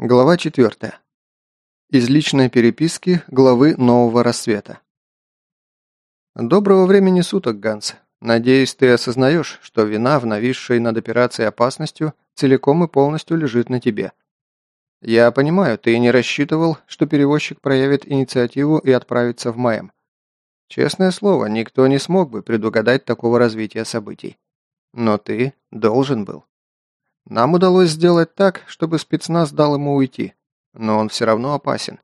Глава 4. Из личной переписки главы Нового Рассвета. Доброго времени суток, Ганс. Надеюсь, ты осознаешь, что вина в нависшей над операцией опасностью целиком и полностью лежит на тебе. Я понимаю, ты не рассчитывал, что перевозчик проявит инициативу и отправится в Майам. Честное слово, никто не смог бы предугадать такого развития событий. Но ты должен был. Нам удалось сделать так, чтобы спецназ дал ему уйти, но он все равно опасен.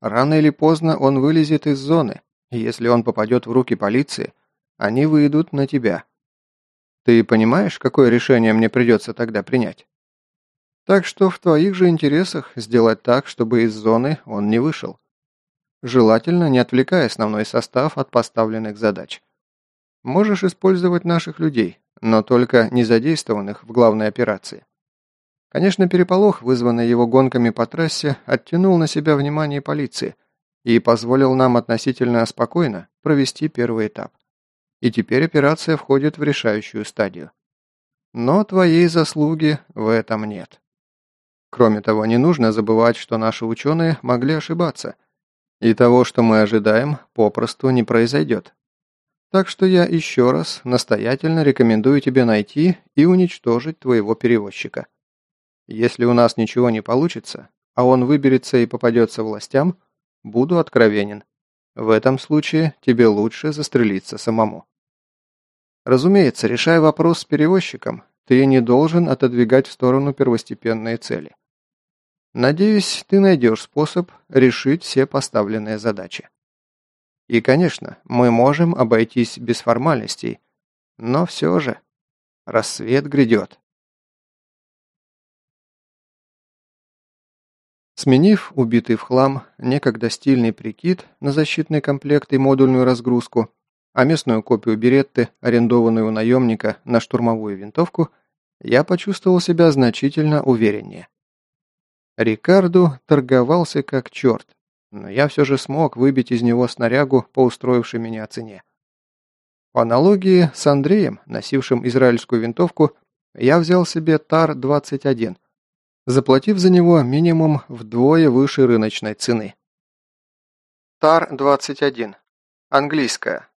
Рано или поздно он вылезет из зоны, и если он попадет в руки полиции, они выйдут на тебя. Ты понимаешь, какое решение мне придется тогда принять? Так что в твоих же интересах сделать так, чтобы из зоны он не вышел. Желательно не отвлекая основной состав от поставленных задач. Можешь использовать наших людей, но только не задействованных в главной операции. Конечно, переполох, вызванный его гонками по трассе, оттянул на себя внимание полиции и позволил нам относительно спокойно провести первый этап. И теперь операция входит в решающую стадию. Но твоей заслуги в этом нет. Кроме того, не нужно забывать, что наши ученые могли ошибаться, и того, что мы ожидаем, попросту не произойдет. Так что я еще раз настоятельно рекомендую тебе найти и уничтожить твоего перевозчика. Если у нас ничего не получится, а он выберется и попадется властям, буду откровенен. В этом случае тебе лучше застрелиться самому. Разумеется, решая вопрос с перевозчиком, ты не должен отодвигать в сторону первостепенные цели. Надеюсь, ты найдешь способ решить все поставленные задачи. И, конечно, мы можем обойтись без формальностей, но все же рассвет грядет. Сменив убитый в хлам некогда стильный прикид на защитный комплект и модульную разгрузку, а местную копию беретты, арендованную у наемника на штурмовую винтовку, я почувствовал себя значительно увереннее. Рикарду торговался как черт, но я все же смог выбить из него снарягу по устроившей меня цене. По аналогии с Андреем, носившим израильскую винтовку, я взял себе ТАР-21, заплатив за него минимум вдвое выше рыночной цены. ТАР-21. Английская.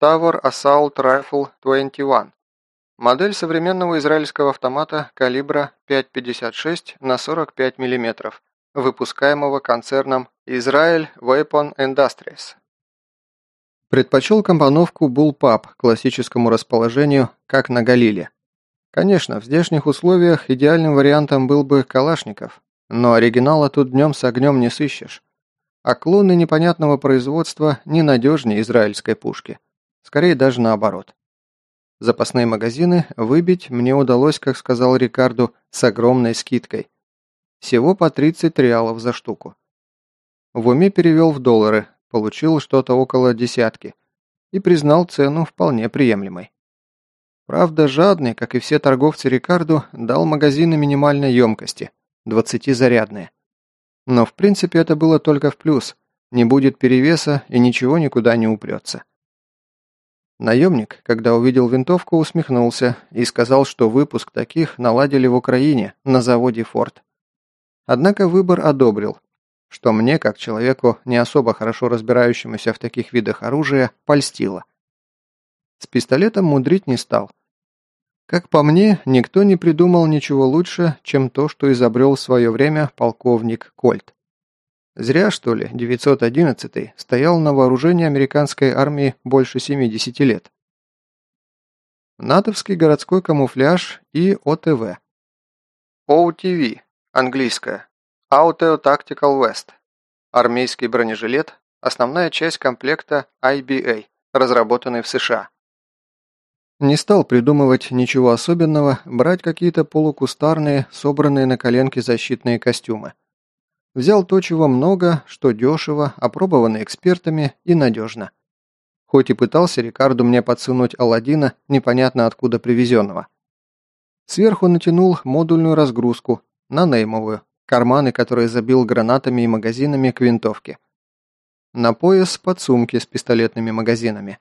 Tower Assault Rifle 21. Модель современного израильского автомата калибра 5,56 на 45 мм, выпускаемого концерном Israel Weapon Industries. Предпочел компоновку Bullpup классическому расположению, как на Галиле. Конечно, в здешних условиях идеальным вариантом был бы Калашников, но оригинала тут днем с огнем не сыщешь. А клоны непонятного производства ненадежнее израильской пушки. Скорее даже наоборот. Запасные магазины выбить мне удалось, как сказал Рикарду, с огромной скидкой. Всего по 30 реалов за штуку. В уме перевел в доллары, получил что-то около десятки и признал цену вполне приемлемой. Правда, жадный, как и все торговцы Рикарду, дал магазины минимальной емкости, 20-зарядные. Но в принципе это было только в плюс, не будет перевеса и ничего никуда не упрется. Наемник, когда увидел винтовку, усмехнулся и сказал, что выпуск таких наладили в Украине на заводе «Форд». Однако выбор одобрил, что мне, как человеку, не особо хорошо разбирающемуся в таких видах оружия, польстило. С пистолетом мудрить не стал. Как по мне, никто не придумал ничего лучше, чем то, что изобрел в свое время полковник Кольт. Зря, что ли, 911 стоял на вооружении американской армии больше 70 лет. НАТОвский городской камуфляж и ОТВ. OTV Английская. Auto Tactical West. Армейский бронежилет – основная часть комплекта IBA, разработанный в США. Не стал придумывать ничего особенного, брать какие-то полукустарные, собранные на коленке защитные костюмы. Взял то, чего много, что дешево, опробовано экспертами и надежно. Хоть и пытался Рикарду мне подсунуть Алладина, непонятно откуда привезенного. Сверху натянул модульную разгрузку, на неймовую, карманы, которые забил гранатами и магазинами к винтовке. На пояс подсумки с пистолетными магазинами.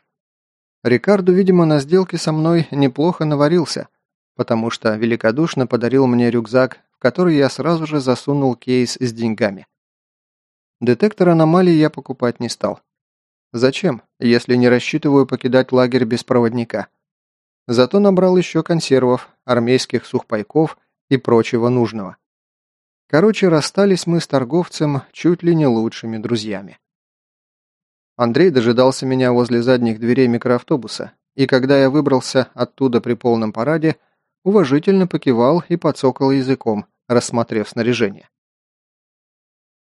Рикарду, видимо, на сделке со мной неплохо наварился, потому что великодушно подарил мне рюкзак, в который я сразу же засунул кейс с деньгами. Детектор аномалий я покупать не стал. Зачем, если не рассчитываю покидать лагерь без проводника? Зато набрал еще консервов, армейских сухпайков и прочего нужного. Короче, расстались мы с торговцем чуть ли не лучшими друзьями. Андрей дожидался меня возле задних дверей микроавтобуса, и когда я выбрался оттуда при полном параде, уважительно покивал и подсокал языком, рассмотрев снаряжение.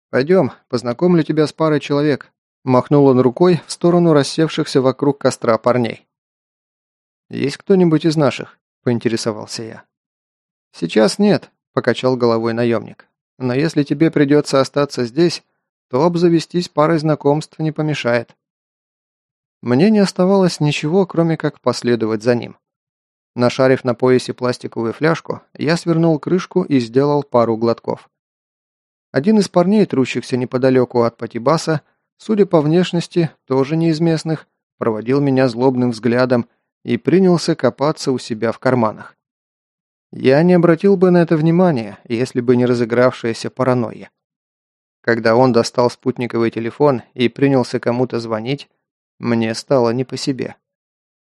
«Пойдем, познакомлю тебя с парой человек», – махнул он рукой в сторону рассевшихся вокруг костра парней. «Есть кто-нибудь из наших?» – поинтересовался я. «Сейчас нет», – покачал головой наемник. «Но если тебе придется остаться здесь, то обзавестись парой знакомств не помешает». Мне не оставалось ничего, кроме как последовать за ним. Нашарив на поясе пластиковую фляжку, я свернул крышку и сделал пару глотков. Один из парней, трущихся неподалеку от Патибаса, судя по внешности, тоже не из местных, проводил меня злобным взглядом и принялся копаться у себя в карманах. Я не обратил бы на это внимания, если бы не разыгравшаяся паранойя. Когда он достал спутниковый телефон и принялся кому-то звонить, мне стало не по себе.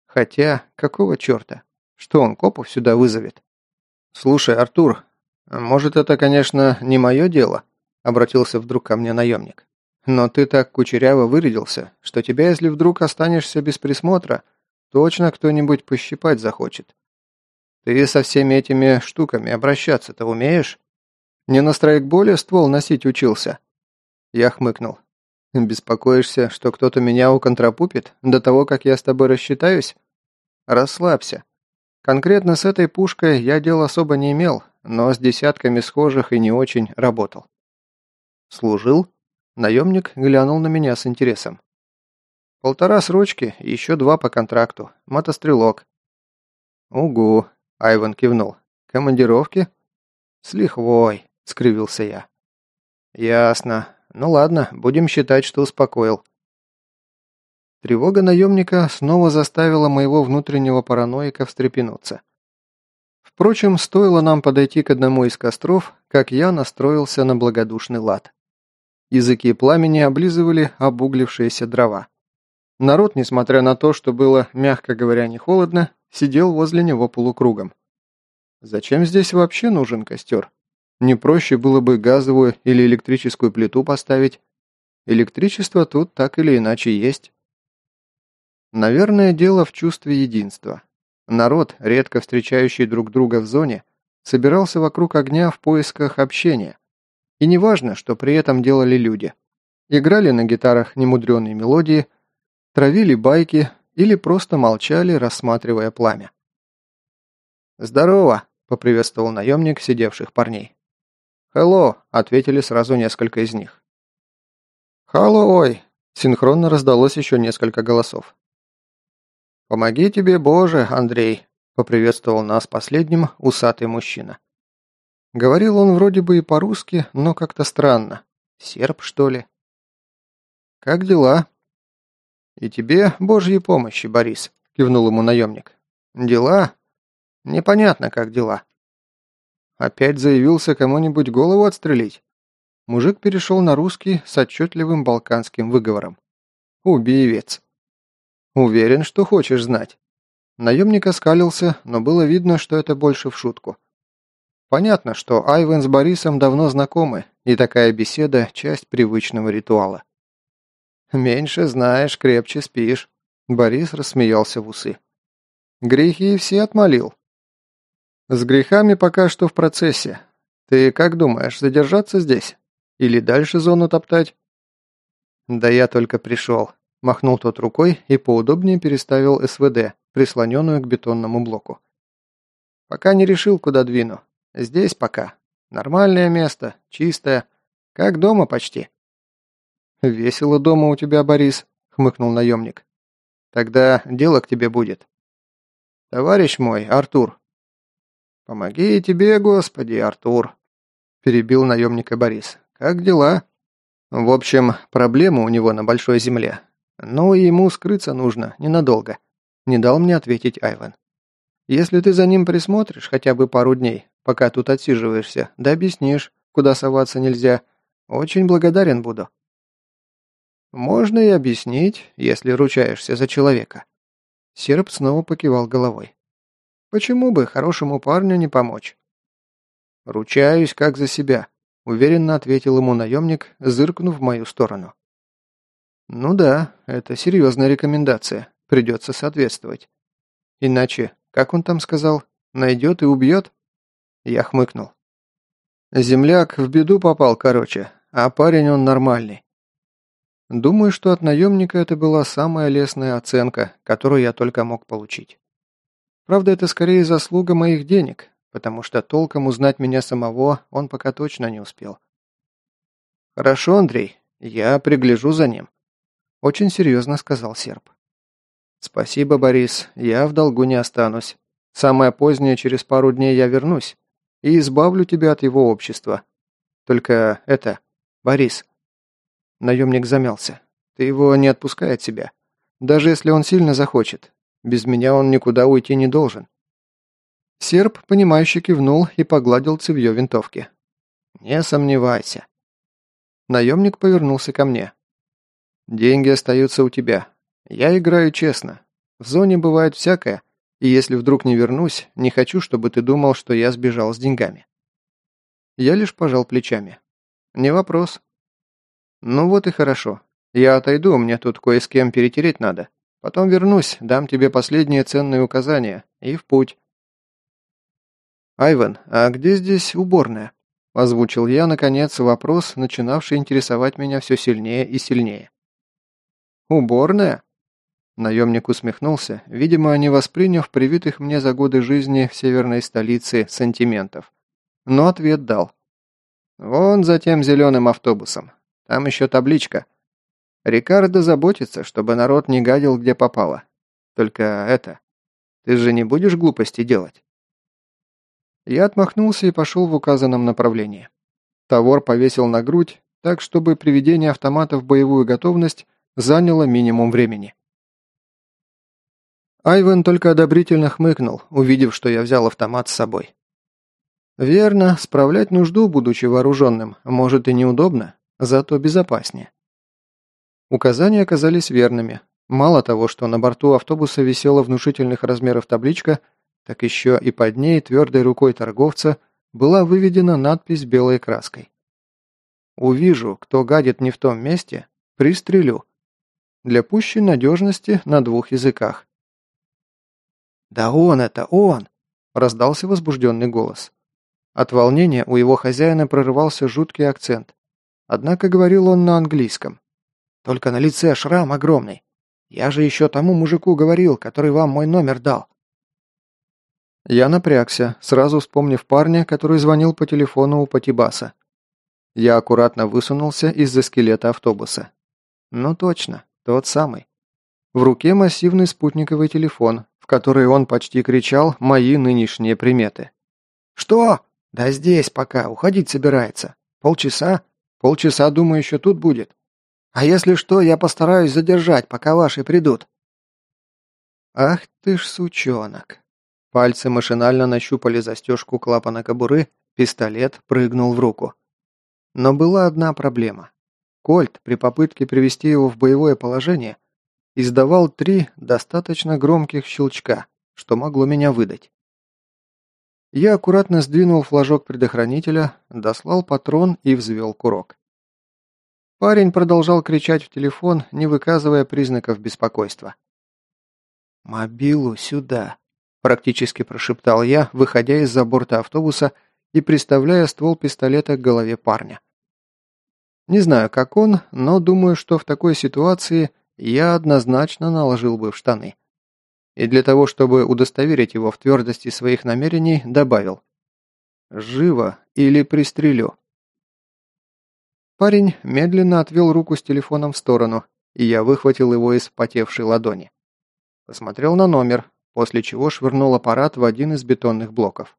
Хотя, какого черта? Что он копов сюда вызовет? «Слушай, Артур, может, это, конечно, не мое дело?» Обратился вдруг ко мне наемник. «Но ты так кучеряво вырядился, что тебя, если вдруг останешься без присмотра, точно кто-нибудь пощипать захочет. Ты со всеми этими штуками обращаться-то умеешь? Не на страйкболе ствол носить учился?» Я хмыкнул. «Беспокоишься, что кто-то меня уконтрапупит до того, как я с тобой рассчитаюсь? Расслабься. Конкретно с этой пушкой я дел особо не имел, но с десятками схожих и не очень работал». «Служил?» Наемник глянул на меня с интересом. «Полтора срочки, еще два по контракту. Мотострелок». «Угу», — Айван кивнул. «Командировки?» «С лихвой», — скривился я. «Ясно. Ну ладно, будем считать, что успокоил». Тревога наемника снова заставила моего внутреннего параноика встрепенуться. Впрочем, стоило нам подойти к одному из костров, как я настроился на благодушный лад. Языки пламени облизывали обуглившиеся дрова. Народ, несмотря на то, что было, мягко говоря, не холодно, сидел возле него полукругом. Зачем здесь вообще нужен костер? Не проще было бы газовую или электрическую плиту поставить. Электричество тут так или иначе есть. Наверное, дело в чувстве единства. Народ, редко встречающий друг друга в зоне, собирался вокруг огня в поисках общения. И неважно, что при этом делали люди. Играли на гитарах немудреные мелодии, травили байки или просто молчали, рассматривая пламя. «Здорово!» – поприветствовал наемник сидевших парней. «Hello!» – ответили сразу несколько из них. «Халлой!» – синхронно раздалось еще несколько голосов. «Помоги тебе, Боже, Андрей!» – поприветствовал нас последним усатый мужчина. Говорил он вроде бы и по-русски, но как-то странно. Серб, что ли? «Как дела?» «И тебе Божьей помощи, Борис», – кивнул ему наемник. «Дела? Непонятно, как дела. Опять заявился кому-нибудь голову отстрелить? Мужик перешел на русский с отчетливым балканским выговором. Убивец. Уверен, что хочешь знать. Наемник оскалился, но было видно, что это больше в шутку. Понятно, что Айвен с Борисом давно знакомы, и такая беседа – часть привычного ритуала. «Меньше знаешь, крепче спишь», – Борис рассмеялся в усы. «Грехи все отмолил. «С грехами пока что в процессе. Ты как думаешь, задержаться здесь? Или дальше зону топтать?» «Да я только пришел», – махнул тот рукой и поудобнее переставил СВД, прислоненную к бетонному блоку. «Пока не решил, куда двину. Здесь пока. Нормальное место, чистое. Как дома почти». «Весело дома у тебя, Борис», – хмыкнул наемник. «Тогда дело к тебе будет». «Товарищ мой, Артур, «Помоги тебе, Господи, Артур!» – перебил наемника Борис. «Как дела?» «В общем, проблема у него на Большой Земле. И ему скрыться нужно, ненадолго», – не дал мне ответить Айван. «Если ты за ним присмотришь хотя бы пару дней, пока тут отсиживаешься, да объяснишь, куда соваться нельзя. Очень благодарен буду». «Можно и объяснить, если ручаешься за человека». Серп снова покивал головой. «Почему бы хорошему парню не помочь?» «Ручаюсь, как за себя», — уверенно ответил ему наемник, зыркнув в мою сторону. «Ну да, это серьезная рекомендация. Придется соответствовать. Иначе, как он там сказал, найдет и убьет?» Я хмыкнул. «Земляк в беду попал, короче, а парень он нормальный. Думаю, что от наемника это была самая лестная оценка, которую я только мог получить. Правда, это скорее заслуга моих денег, потому что толком узнать меня самого он пока точно не успел. «Хорошо, Андрей, я пригляжу за ним», – очень серьезно сказал серб. «Спасибо, Борис, я в долгу не останусь. Самое позднее, через пару дней я вернусь и избавлю тебя от его общества. Только это, Борис, Наемник замялся. «Ты его не отпускай от себя. Даже если он сильно захочет. Без меня он никуда уйти не должен». Серб, понимающе кивнул и погладил цевьё винтовки. «Не сомневайся». Наемник повернулся ко мне. «Деньги остаются у тебя. Я играю честно. В зоне бывает всякое, и если вдруг не вернусь, не хочу, чтобы ты думал, что я сбежал с деньгами». Я лишь пожал плечами. «Не вопрос. «Ну вот и хорошо. Я отойду, мне тут кое с кем перетереть надо. Потом вернусь, дам тебе последние ценные указания. И в путь». «Айвен, а где здесь уборная?» Озвучил я, наконец, вопрос, начинавший интересовать меня все сильнее и сильнее. «Уборная?» Наемник усмехнулся, видимо, не восприняв привитых мне за годы жизни в северной столице сантиментов. Но ответ дал. «Вон за тем зеленым автобусом. Там еще табличка. Рикардо заботится, чтобы народ не гадил, где попало. Только это... Ты же не будешь глупости делать?» Я отмахнулся и пошел в указанном направлении. Тавор повесил на грудь, так чтобы приведение автомата в боевую готовность заняло минимум времени. Айвен только одобрительно хмыкнул, увидев, что я взял автомат с собой. Верно, справлять нужду, будучи вооруженным, может и неудобно, зато безопаснее. Указания оказались верными. Мало того, что на борту автобуса висела внушительных размеров табличка, так еще и под ней твердой рукой торговца была выведена надпись белой краской. «Увижу, кто гадит не в том месте, пристрелю». Для пущей надежности на двух языках. «Да он это, он!» – раздался возбужденный голос. От волнения у его хозяина прорывался жуткий акцент. Однако говорил он на английском. «Только на лице шрам огромный. Я же еще тому мужику говорил, который вам мой номер дал». Я напрягся, сразу вспомнив парня, который звонил по телефону у Патибаса. Я аккуратно высунулся из-за скелета автобуса. Ну точно, тот самый. В руке массивный спутниковый телефон, в который он почти кричал мои нынешние приметы. «Что? Да здесь пока, уходить собирается. Полчаса? Полчаса, думаю, еще тут будет. А если что, я постараюсь задержать, пока ваши придут». «Ах ты ж сучонок!» Пальцы машинально нащупали застежку клапана кобуры, пистолет прыгнул в руку. Но была одна проблема. Кольт при попытке привести его в боевое положение издавал три достаточно громких щелчка, что могло меня выдать. Я аккуратно сдвинул флажок предохранителя, дослал патрон и взвел курок. Парень продолжал кричать в телефон, не выказывая признаков беспокойства. «Мобилу сюда!» – практически прошептал я, выходя из-за борта автобуса и приставляя ствол пистолета к голове парня. Не знаю, как он, но думаю, что в такой ситуации я однозначно наложил бы в штаны и для того, чтобы удостоверить его в твердости своих намерений, добавил «Живо или пристрелю». Парень медленно отвел руку с телефоном в сторону, и я выхватил его из потевшей ладони. Посмотрел на номер, после чего швырнул аппарат в один из бетонных блоков.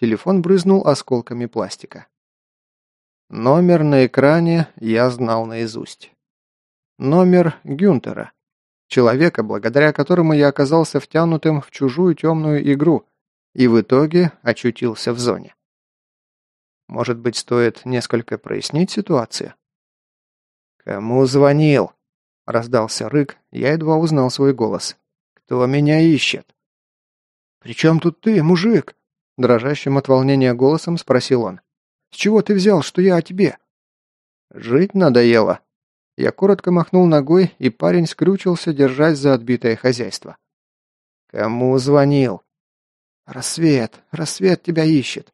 Телефон брызнул осколками пластика. Номер на экране я знал наизусть. Номер Гюнтера. Человека, благодаря которому я оказался втянутым в чужую темную игру, и в итоге очутился в зоне. Может быть, стоит несколько прояснить ситуацию? «Кому звонил?» – раздался рык, я едва узнал свой голос. «Кто меня ищет?» «При чем тут ты, мужик?» – дрожащим от волнения голосом спросил он. «С чего ты взял, что я о тебе?» «Жить надоело». Я коротко махнул ногой, и парень скрючился, держась за отбитое хозяйство. «Кому звонил?» «Рассвет, рассвет тебя ищет».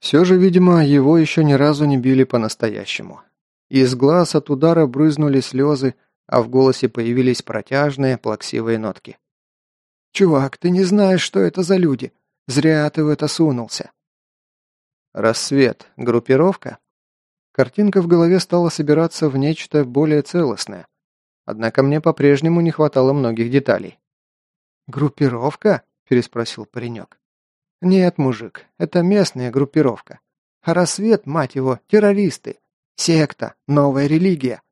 Все же, видимо, его еще ни разу не били по-настоящему. Из глаз от удара брызнули слезы, а в голосе появились протяжные, плаксивые нотки. «Чувак, ты не знаешь, что это за люди. Зря ты в это сунулся». «Рассвет. Группировка?» Картинка в голове стала собираться в нечто более целостное. Однако мне по-прежнему не хватало многих деталей. «Группировка?» – переспросил паренек. «Нет, мужик, это местная группировка. А рассвет, мать его, террористы. Секта, новая религия».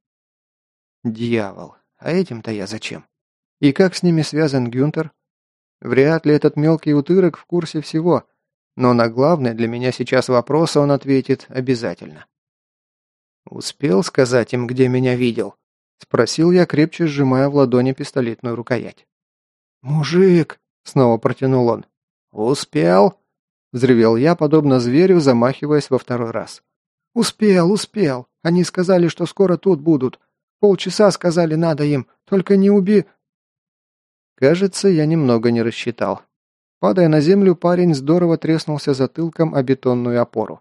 «Дьявол, а этим-то я зачем? И как с ними связан Гюнтер? Вряд ли этот мелкий утырок в курсе всего, но на главный для меня сейчас вопрос он ответит обязательно». «Успел сказать им, где меня видел?» – спросил я, крепче сжимая в ладони пистолетную рукоять. «Мужик!» – снова протянул он. «Успел?» – взревел я, подобно зверю, замахиваясь во второй раз. «Успел, успел. Они сказали, что скоро тут будут. Полчаса сказали надо им, только не уби...» Кажется, я немного не рассчитал. Падая на землю, парень здорово треснулся затылком о бетонную опору.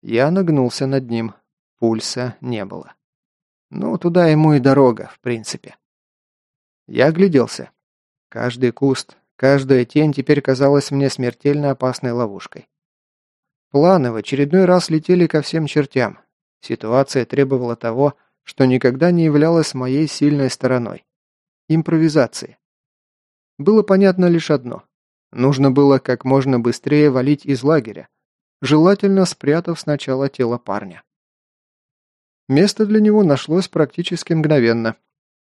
Я нагнулся над ним, Пульса не было. Ну, туда ему и дорога, в принципе. Я огляделся. Каждый куст, каждая тень теперь казалась мне смертельно опасной ловушкой. Планы в очередной раз летели ко всем чертям. Ситуация требовала того, что никогда не являлось моей сильной стороной. Импровизации. Было понятно лишь одно. Нужно было как можно быстрее валить из лагеря, желательно спрятав сначала тело парня. Место для него нашлось практически мгновенно.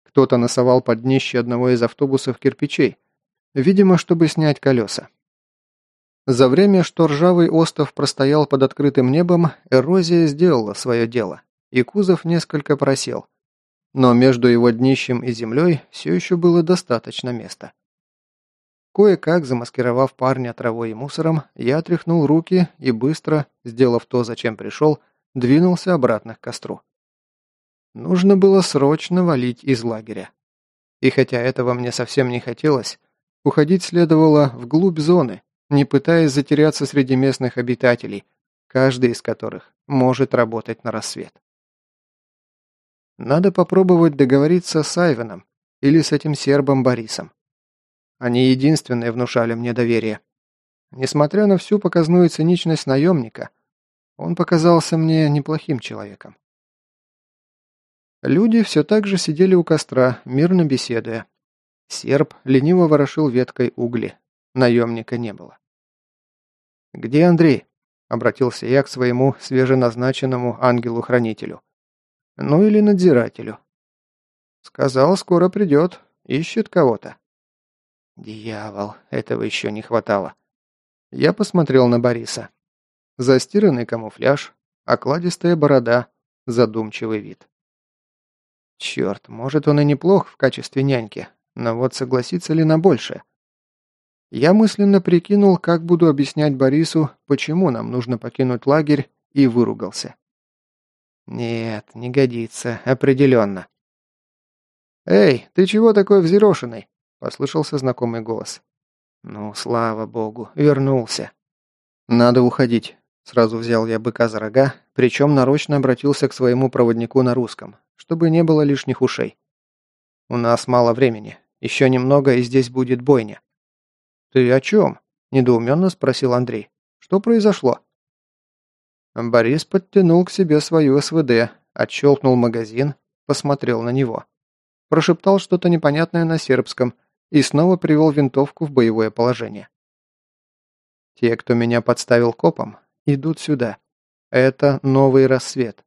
Кто-то носовал под днище одного из автобусов кирпичей, видимо, чтобы снять колеса. За время, что ржавый остов простоял под открытым небом, эрозия сделала свое дело, и кузов несколько просел. Но между его днищем и землей все еще было достаточно места. Кое-как, замаскировав парня травой и мусором, я отряхнул руки и быстро, сделав то, зачем пришел, двинулся обратно к костру. Нужно было срочно валить из лагеря. И хотя этого мне совсем не хотелось, уходить следовало вглубь зоны, не пытаясь затеряться среди местных обитателей, каждый из которых может работать на рассвет. Надо попробовать договориться с Айвеном или с этим сербом Борисом. Они единственные внушали мне доверие. Несмотря на всю показную циничность наемника, он показался мне неплохим человеком. Люди все так же сидели у костра, мирно беседуя. Серб лениво ворошил веткой угли. Наемника не было. «Где Андрей?» – обратился я к своему свеженазначенному ангелу-хранителю. «Ну или надзирателю». «Сказал, скоро придет. Ищет кого-то». «Дьявол, этого еще не хватало». Я посмотрел на Бориса. Застиранный камуфляж, окладистая борода, задумчивый вид. Черт, может он и неплох в качестве няньки, но вот согласится ли на большее? Я мысленно прикинул, как буду объяснять Борису, почему нам нужно покинуть лагерь, и выругался. Нет, не годится, определенно. «Эй, ты чего такой взъерошенный?» – послышался знакомый голос. «Ну, слава богу, вернулся». «Надо уходить. Сразу взял я быка за рога, причем нарочно обратился к своему проводнику на русском, чтобы не было лишних ушей. «У нас мало времени. Еще немного, и здесь будет бойня». «Ты о чем?» – недоуменно спросил Андрей. «Что произошло?» Борис подтянул к себе свою СВД, отщелкнул магазин, посмотрел на него. Прошептал что-то непонятное на сербском и снова привел винтовку в боевое положение. Те, кто меня подставил копом, идут сюда. Это новый рассвет.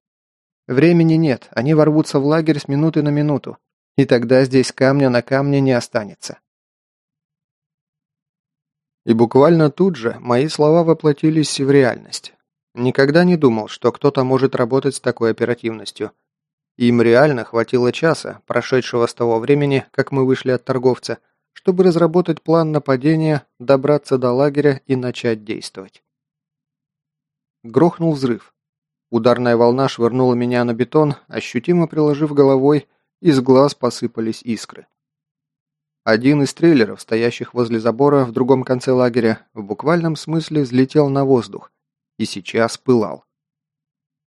Времени нет, они ворвутся в лагерь с минуты на минуту, и тогда здесь камня на камне не останется. И буквально тут же мои слова воплотились в реальность. Никогда не думал, что кто-то может работать с такой оперативностью. Им реально хватило часа, прошедшего с того времени, как мы вышли от торговца, чтобы разработать план нападения, добраться до лагеря и начать действовать. Грохнул взрыв. Ударная волна швырнула меня на бетон, ощутимо приложив головой, из глаз посыпались искры. Один из трейлеров, стоящих возле забора в другом конце лагеря, в буквальном смысле взлетел на воздух и сейчас пылал.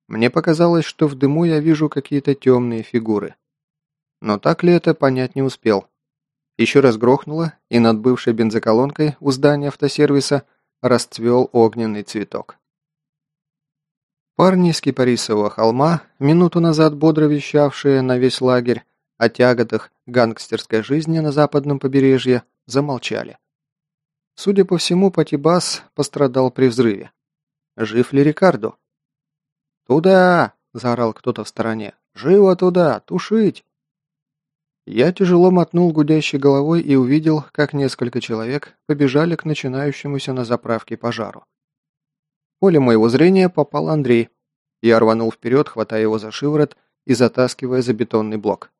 Мне показалось, что в дыму я вижу какие-то темные фигуры. Но так ли это, понять не успел. Еще раз грохнуло, и над бывшей бензоколонкой у здания автосервиса расцвел огненный цветок. Парни с Кипарисового холма, минуту назад бодро вещавшие на весь лагерь о тяготах гангстерской жизни на западном побережье, замолчали. Судя по всему, Патибас пострадал при взрыве. Жив ли Рикардо? «Туда!» – заорал кто-то в стороне. «Живо туда! Тушить!» Я тяжело мотнул гудящей головой и увидел, как несколько человек побежали к начинающемуся на заправке пожару. Поле моего зрения попал Андрей. Я рванул вперед, хватая его за шиворот и затаскивая за бетонный блок.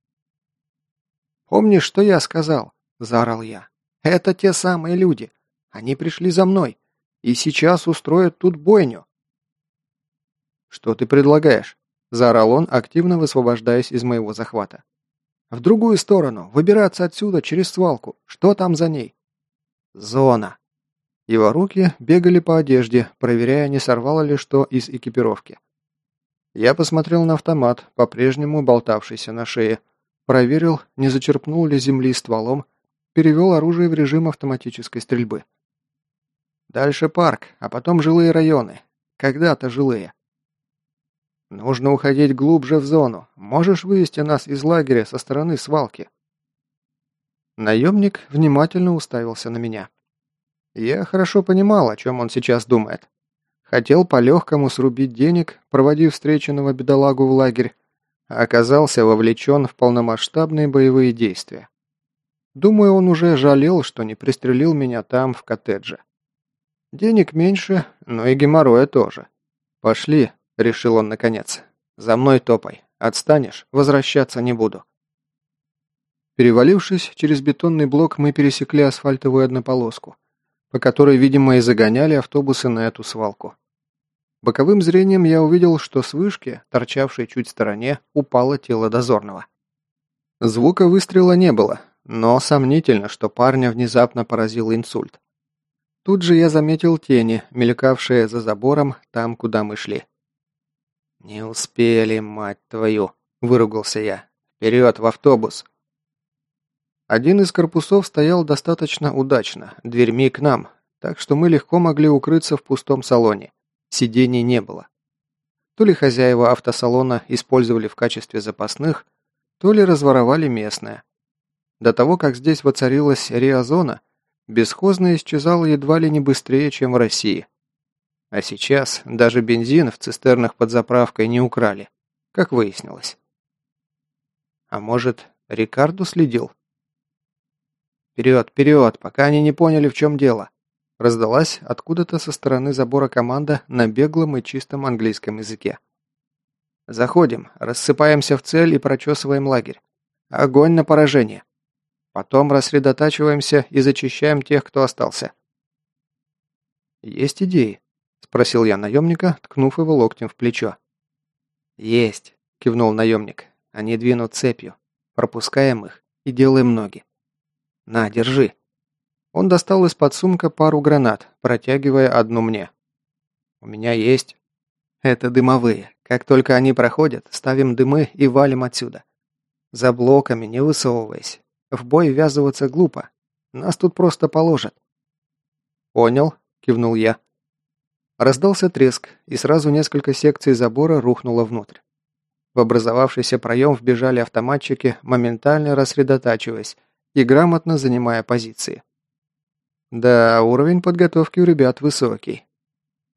«Помнишь, что я сказал?» – заорал я. «Это те самые люди. Они пришли за мной. И сейчас устроят тут бойню. «Что ты предлагаешь?» – заорал он, активно высвобождаясь из моего захвата. «В другую сторону. Выбираться отсюда через свалку. Что там за ней?» «Зона». Его руки бегали по одежде, проверяя, не сорвало ли что из экипировки. Я посмотрел на автомат, по-прежнему болтавшийся на шее, проверил, не зачерпнул ли земли стволом, перевел оружие в режим автоматической стрельбы. Дальше парк, а потом жилые районы. Когда-то жилые. Нужно уходить глубже в зону. Можешь вывести нас из лагеря со стороны свалки. Наемник внимательно уставился на меня. Я хорошо понимал, о чем он сейчас думает. Хотел по-легкому срубить денег, проводив встреченного бедолагу в лагерь, а оказался вовлечен в полномасштабные боевые действия. Думаю, он уже жалел, что не пристрелил меня там, в коттедже. Денег меньше, но и геморроя тоже. Пошли, решил он наконец. За мной топай. Отстанешь, возвращаться не буду. Перевалившись через бетонный блок, мы пересекли асфальтовую однополоску, по которой, видимо, и загоняли автобусы на эту свалку. Боковым зрением я увидел, что с вышки, торчавшей чуть в стороне, упало тело дозорного. Звука выстрела не было, но сомнительно, что парня внезапно поразил инсульт. Тут же я заметил тени, мелькавшие за забором там, куда мы шли. «Не успели, мать твою!» – выругался я. «Вперед, в автобус!» Один из корпусов стоял достаточно удачно, дверьми к нам, так что мы легко могли укрыться в пустом салоне. Сидений не было. То ли хозяева автосалона использовали в качестве запасных, то ли разворовали местное. До того, как здесь воцарилась реозона – бесхозно исчезало едва ли не быстрее, чем в России. А сейчас даже бензин в цистернах под заправкой не украли, как выяснилось. А может, Рикарду следил? «Вперед, вперед, пока они не поняли, в чем дело!» Раздалась откуда-то со стороны забора команда на беглом и чистом английском языке. «Заходим, рассыпаемся в цель и прочесываем лагерь. Огонь на поражение!» Потом рассредотачиваемся и зачищаем тех, кто остался. «Есть идеи?» – спросил я наемника, ткнув его локтем в плечо. «Есть», – кивнул наемник. «Они двинут цепью. Пропускаем их и делаем ноги. На, держи». Он достал из-под сумка пару гранат, протягивая одну мне. «У меня есть». «Это дымовые. Как только они проходят, ставим дымы и валим отсюда. За блоками не высовываясь. В бой ввязываться глупо. Нас тут просто положат». «Понял», – кивнул я. Раздался треск, и сразу несколько секций забора рухнуло внутрь. В образовавшийся проем вбежали автоматчики, моментально рассредотачиваясь и грамотно занимая позиции. Да, уровень подготовки у ребят высокий.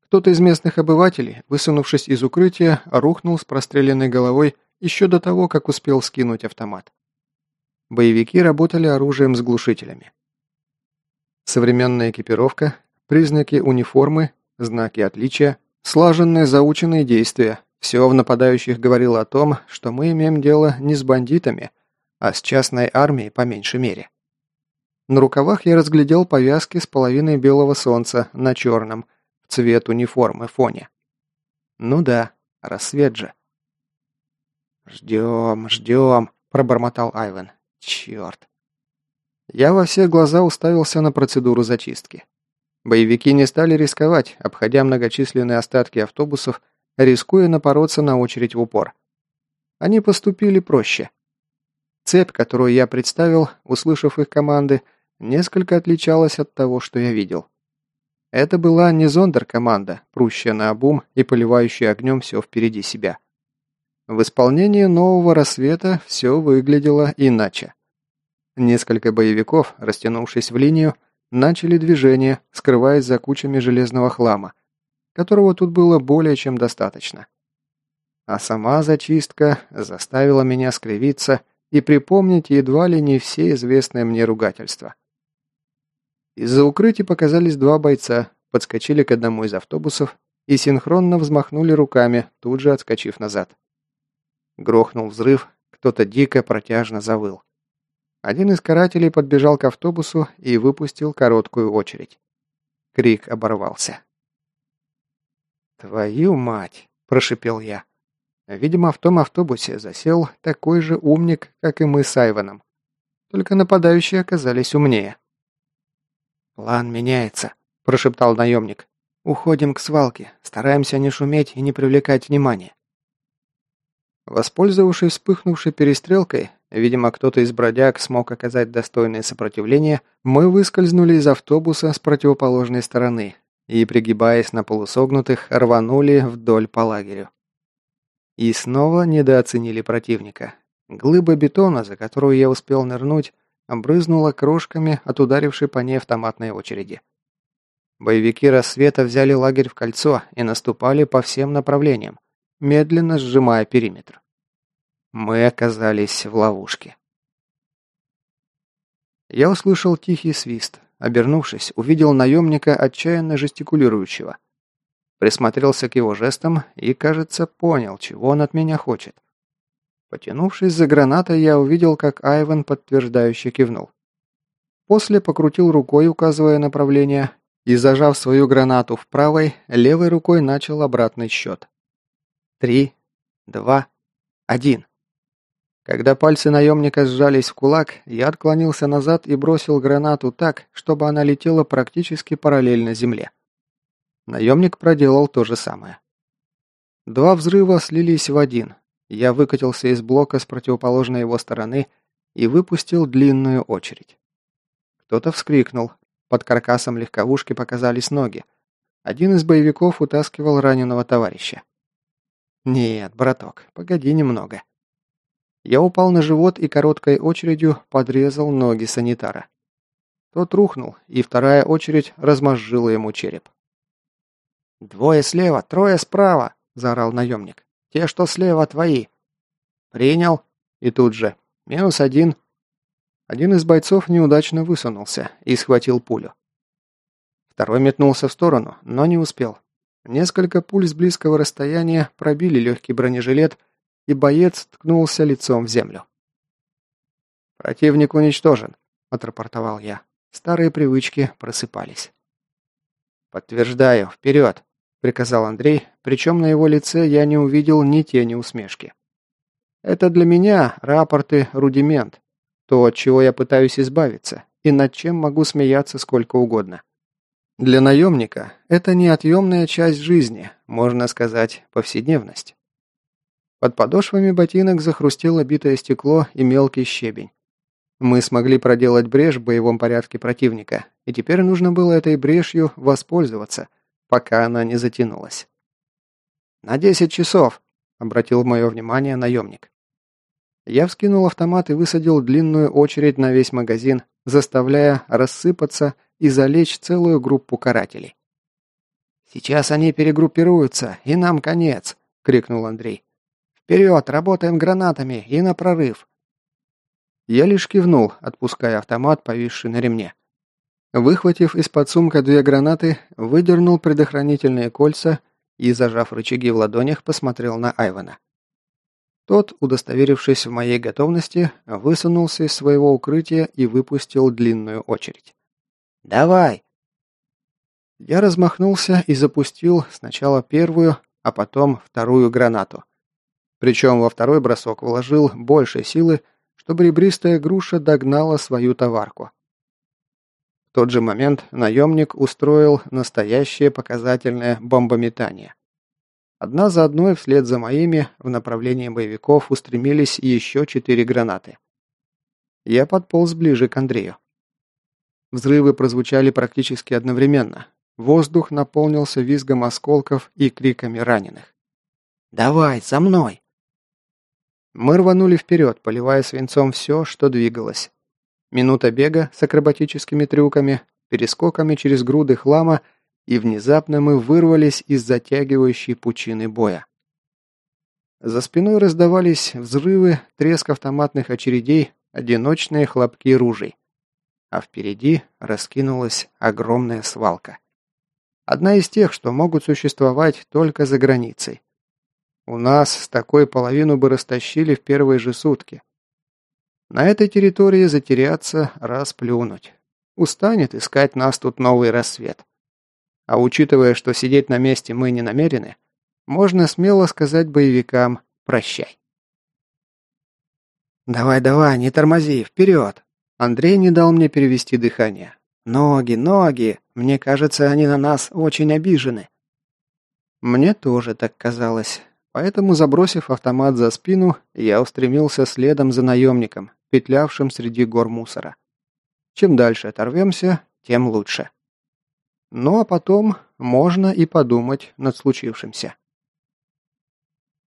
Кто-то из местных обывателей, высунувшись из укрытия, рухнул с простреленной головой еще до того, как успел скинуть автомат. Боевики работали оружием с глушителями. Современная экипировка, признаки униформы, знаки отличия, слаженные заученные действия. Все в нападающих говорило о том, что мы имеем дело не с бандитами, а с частной армией по меньшей мере. На рукавах я разглядел повязки с половиной белого солнца на черном, в цвет униформы фоне. Ну да, рассвет же. «Ждем, ждем», – пробормотал Айвен. «Черт». Я во все глаза уставился на процедуру зачистки. Боевики не стали рисковать, обходя многочисленные остатки автобусов, рискуя напороться на очередь в упор. Они поступили проще. Цепь, которую я представил, услышав их команды, несколько отличалась от того, что я видел. Это была не зондер-команда, прущая на обум и поливающая огнем все впереди себя. В исполнении нового рассвета все выглядело иначе. Несколько боевиков, растянувшись в линию, начали движение, скрываясь за кучами железного хлама, которого тут было более чем достаточно. А сама зачистка заставила меня скривиться и припомнить едва ли не все известные мне ругательства. Из-за укрытий показались два бойца, подскочили к одному из автобусов и синхронно взмахнули руками, тут же отскочив назад. Грохнул взрыв, кто-то дико протяжно завыл. Один из карателей подбежал к автобусу и выпустил короткую очередь. Крик оборвался. «Твою мать!» – прошипел я. Видимо, в том автобусе засел такой же умник, как и мы с Айваном. Только нападающие оказались умнее. «План меняется», – прошептал наемник. «Уходим к свалке, стараемся не шуметь и не привлекать внимания». Воспользовавшись вспыхнувшей перестрелкой, видимо, кто-то из бродяг смог оказать достойное сопротивление, мы выскользнули из автобуса с противоположной стороны и, пригибаясь на полусогнутых, рванули вдоль по лагерю. И снова недооценили противника. Глыба бетона, за которую я успел нырнуть, обрызнула крошками от ударившей по ней автоматной очереди. Боевики рассвета взяли лагерь в кольцо и наступали по всем направлениям, медленно сжимая периметр. Мы оказались в ловушке. Я услышал тихий свист. Обернувшись, увидел наемника, отчаянно жестикулирующего. Присмотрелся к его жестам и, кажется, понял, чего он от меня хочет. Потянувшись за гранатой, я увидел, как Айвен подтверждающе кивнул. После покрутил рукой, указывая направление, и, зажав свою гранату в правой, левой рукой начал обратный счет. Три, два, один. Когда пальцы наемника сжались в кулак, я отклонился назад и бросил гранату так, чтобы она летела практически параллельно земле. Наемник проделал то же самое. Два взрыва слились в один. Я выкатился из блока с противоположной его стороны и выпустил длинную очередь. Кто-то вскрикнул. Под каркасом легковушки показались ноги. Один из боевиков утаскивал раненого товарища. «Нет, браток, погоди немного». Я упал на живот и короткой очередью подрезал ноги санитара. Тот рухнул, и вторая очередь размозжила ему череп. «Двое слева, трое справа!» – заорал наемник. «Те, что слева, твои!» «Принял!» И тут же. «Минус один!» Один из бойцов неудачно высунулся и схватил пулю. Второй метнулся в сторону, но не успел. Несколько пуль с близкого расстояния пробили легкий бронежилет, и боец ткнулся лицом в землю. «Противник уничтожен», – отрапортовал я. Старые привычки просыпались. «Подтверждаю, вперед!» – приказал Андрей, причем на его лице я не увидел ни тени усмешки. «Это для меня рапорты – рудимент, то, от чего я пытаюсь избавиться, и над чем могу смеяться сколько угодно. Для наемника это неотъемная часть жизни, можно сказать, повседневность». Под подошвами ботинок захрустело битое стекло и мелкий щебень. Мы смогли проделать брешь в боевом порядке противника, и теперь нужно было этой брешью воспользоваться, пока она не затянулась. «На десять часов!» – обратил мое внимание наемник. Я вскинул автомат и высадил длинную очередь на весь магазин, заставляя рассыпаться и залечь целую группу карателей. «Сейчас они перегруппируются, и нам конец!» – крикнул Андрей. «Вперед, работаем гранатами и на прорыв!» Я лишь кивнул, отпуская автомат, повисший на ремне. Выхватив из-под сумка две гранаты, выдернул предохранительные кольца и, зажав рычаги в ладонях, посмотрел на Айвана. Тот, удостоверившись в моей готовности, высунулся из своего укрытия и выпустил длинную очередь. «Давай!» Я размахнулся и запустил сначала первую, а потом вторую гранату. Причем во второй бросок вложил больше силы, чтобы ребристая груша догнала свою товарку. В тот же момент наемник устроил настоящее показательное бомбометание. Одна за одной вслед за моими в направлении боевиков устремились еще четыре гранаты. Я подполз ближе к Андрею. Взрывы прозвучали практически одновременно. Воздух наполнился визгом осколков и криками раненых. «Давай, за мной!» Мы рванули вперед, поливая свинцом все, что двигалось. Минута бега с акробатическими трюками, перескоками через груды хлама – и внезапно мы вырвались из затягивающей пучины боя. За спиной раздавались взрывы, треск автоматных очередей, одиночные хлопки ружей. А впереди раскинулась огромная свалка. Одна из тех, что могут существовать только за границей. У нас с такой половину бы растащили в первые же сутки. На этой территории затеряться, расплюнуть. Устанет искать нас тут новый рассвет. А учитывая, что сидеть на месте мы не намерены, можно смело сказать боевикам «прощай». «Давай-давай, не тормози, вперед!» Андрей не дал мне перевести дыхание. «Ноги, ноги! Мне кажется, они на нас очень обижены». Мне тоже так казалось. Поэтому, забросив автомат за спину, я устремился следом за наемником, петлявшим среди гор мусора. Чем дальше оторвемся, тем лучше. Ну а потом можно и подумать над случившимся.